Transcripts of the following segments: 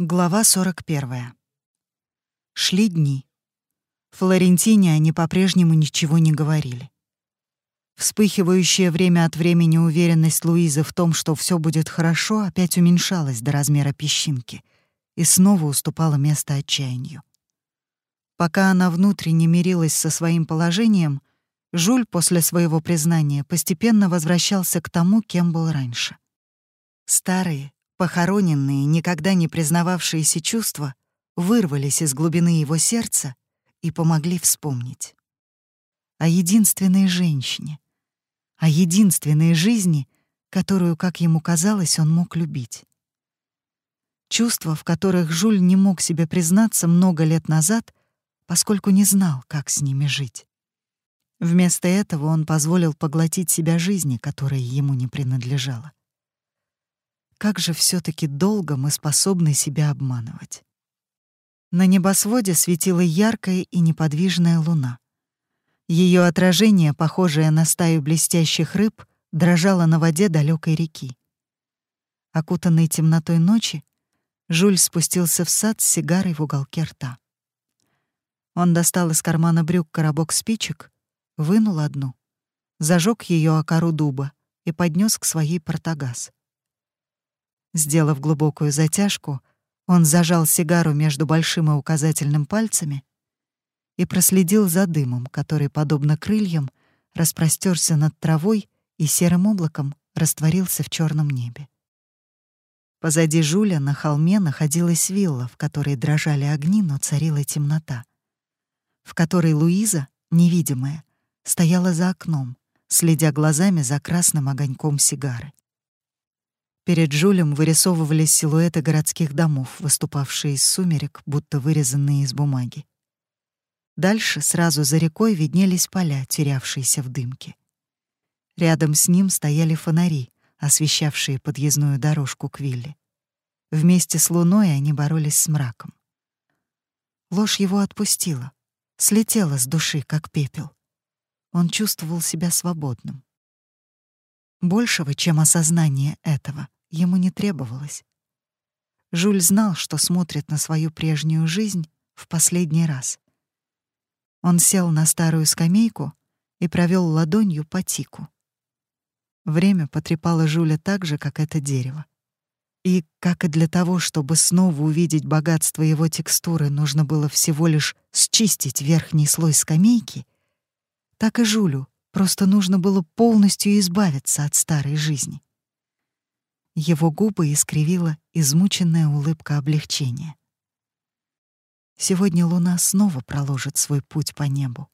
Глава 41. Шли дни. Флорентине они по-прежнему ничего не говорили. Вспыхивающая время от времени уверенность Луизы в том, что все будет хорошо, опять уменьшалась до размера песчинки и снова уступала место отчаянию. Пока она внутренне мирилась со своим положением, Жуль после своего признания постепенно возвращался к тому, кем был раньше. Старые, Похороненные, никогда не признававшиеся чувства вырвались из глубины его сердца и помогли вспомнить. О единственной женщине, о единственной жизни, которую, как ему казалось, он мог любить. Чувства, в которых Жуль не мог себе признаться много лет назад, поскольку не знал, как с ними жить. Вместо этого он позволил поглотить себя жизни, которая ему не принадлежала. Как же все таки долго мы способны себя обманывать. На небосводе светила яркая и неподвижная луна. Ее отражение, похожее на стаю блестящих рыб, дрожало на воде далекой реки. Окутанный темнотой ночи, Жуль спустился в сад с сигарой в уголке рта. Он достал из кармана брюк коробок спичек, вынул одну, зажег ее о кору дуба и поднес к своей портогаз. Сделав глубокую затяжку, он зажал сигару между большим и указательным пальцами и проследил за дымом, который, подобно крыльям, распростерся над травой и серым облаком растворился в черном небе. Позади Жуля на холме находилась вилла, в которой дрожали огни, но царила темнота, в которой Луиза, невидимая, стояла за окном, следя глазами за красным огоньком сигары. Перед Жулем вырисовывались силуэты городских домов, выступавшие из сумерек, будто вырезанные из бумаги. Дальше, сразу за рекой, виднелись поля, терявшиеся в дымке. Рядом с ним стояли фонари, освещавшие подъездную дорожку к вилле. Вместе с луной они боролись с мраком. Ложь его отпустила, слетела с души, как пепел. Он чувствовал себя свободным. Большего, чем осознание этого — ему не требовалось. Жюль знал, что смотрит на свою прежнюю жизнь в последний раз. Он сел на старую скамейку и провел ладонью по тику. Время потрепало Жуля так же, как это дерево. И, как и для того, чтобы снова увидеть богатство его текстуры, нужно было всего лишь счистить верхний слой скамейки, так и Жулю просто нужно было полностью избавиться от старой жизни. Его губы искривила измученная улыбка облегчения. Сегодня луна снова проложит свой путь по небу,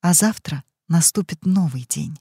а завтра наступит новый день.